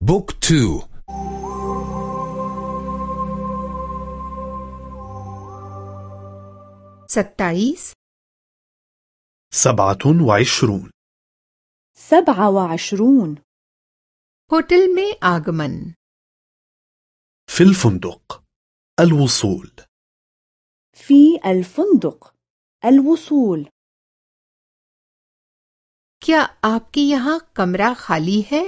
بوك تو सत्ताईस سبعة وعشرون سبعة وعشرون होटल में आगमन في الفندق الوصول في الفندق الوصول क्या आपके यहाँ कमरा खाली है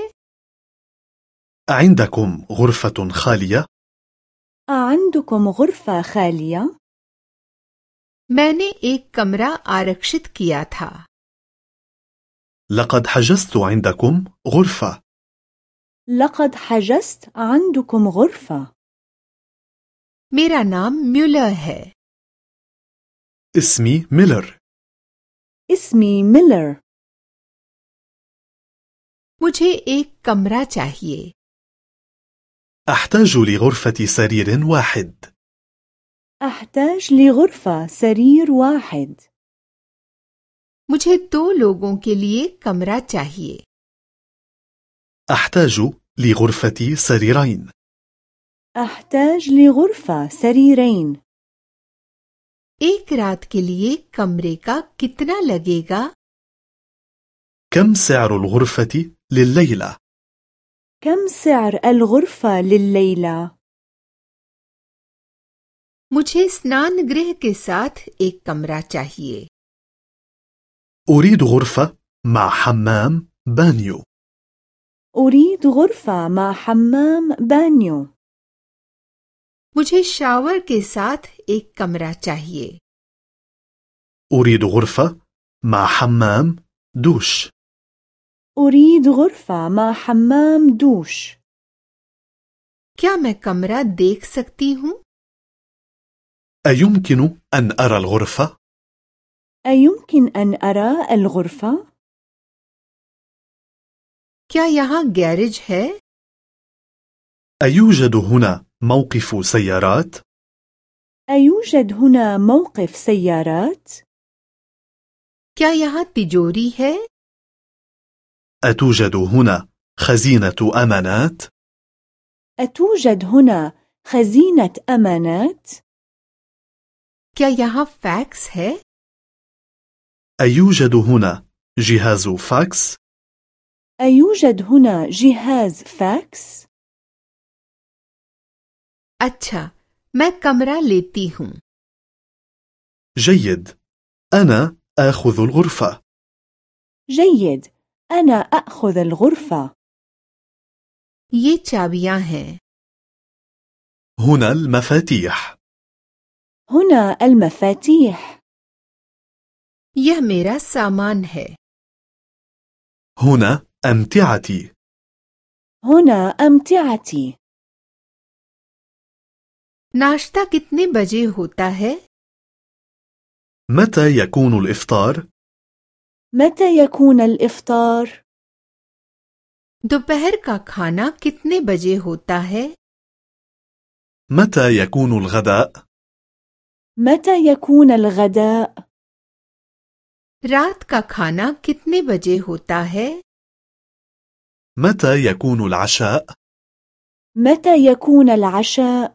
عندكم غرفة خالية؟ عندكم غرفة خالية؟ मैंने एक कमरा आरक्षित किया था لقد حجزت عندكم غرفة لقد حجزت عندكم غرفة मेरा नाम म्यूलर है اسمي ميلر اسمي ميلر मुझे एक कमरा चाहिए أحتاج لغرفة سرير واحد أحتاج لغرفة سرير واحد मुझे दो लोगों के लिए कमरा चाहिए أحتاج لغرفة سريرين أحتاج لغرفة سريرين एक रात के लिए कमरे का कितना लगेगा كم سعر الغرفة لليلة؟ كم سعر الغرفة لليلة؟ मुझे स्नान गृह के साथ एक कमरा चाहिए أريد غرفة مع حمام بانيو أريد غرفة مع حمام بانيو मुझे शावर के साथ एक कमरा चाहिए أريد غرفة مع حمام دوش أريد غرفة مع حمام دوش क्या मैं कमरा देख सकती हूँ أيمكن أن أرى الغرفة؟ أيمكن أن أرى الغرفة؟ क्या यहाँ गैरेज है أيوجد هنا موقف سيارات؟ أيوجد هنا موقف سيارات؟ क्या यहाँ तिजोरी है أتوجد هنا خزينة أمانات؟ أتوجد هنا خزينة أمانات؟ क्या यहाँ फैक्स है أيوجد هنا جهاز فاكس؟ أيوجد هنا جهاز فاكس؟ अच्छा मैं कमरा लेती हूँ جيد أنا آخذ الغرفة جيد أنا أخذ الغرفة ये चाबियां हैं هنا المفاتيح هنا المفاتيح यह मेरा सामान है هنا أمتعتي هنا أمتعتي नाश्ता कितने बजे होता है متى يكون الإفطار؟ متى يكون الإفطار؟ दोपहर का खाना कितने बजे होता है متى يكون الغداء؟ متى يكون الغداء؟ रात का खाना कितने बजे होता है متى يكون العشاء؟ متى يكون العشاء؟